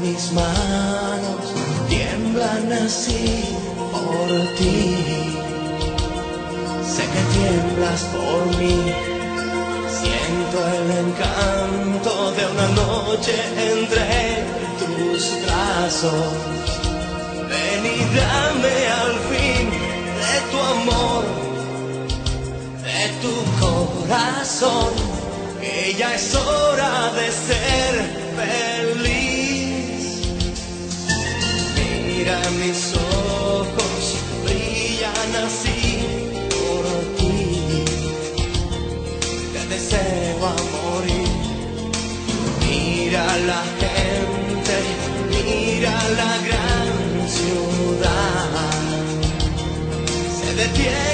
mis manos tiemblan así por ti. Sé que tiemblas por mí. Siento el encanto de una noche entre tus brazos. Ven y dame al fin de tu amor, de tu corazón, que ya es hora de ser así por ti. Te deseo a morir. Mira la gente, mira la gran ciudad. Se detienen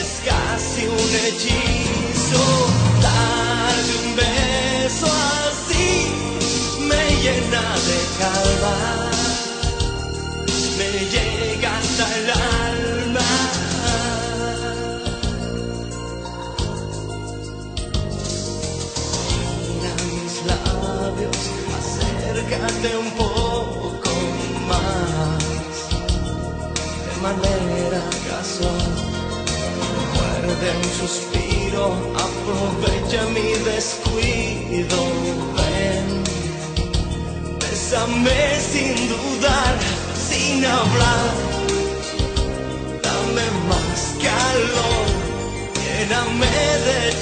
es casi un hechizo. Darte un beso así me llena de calma. Me llega hasta el alma. Mira mis labios acércate un poco Muerde un suspiro, aprovecha mi descuido, ven. Bésame sin dudar, sin hablar. Dame más calor, lléname de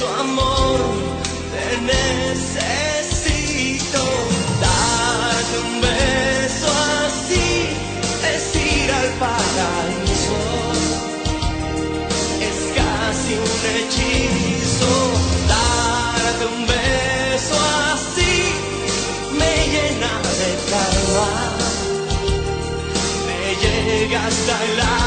llega hasta el.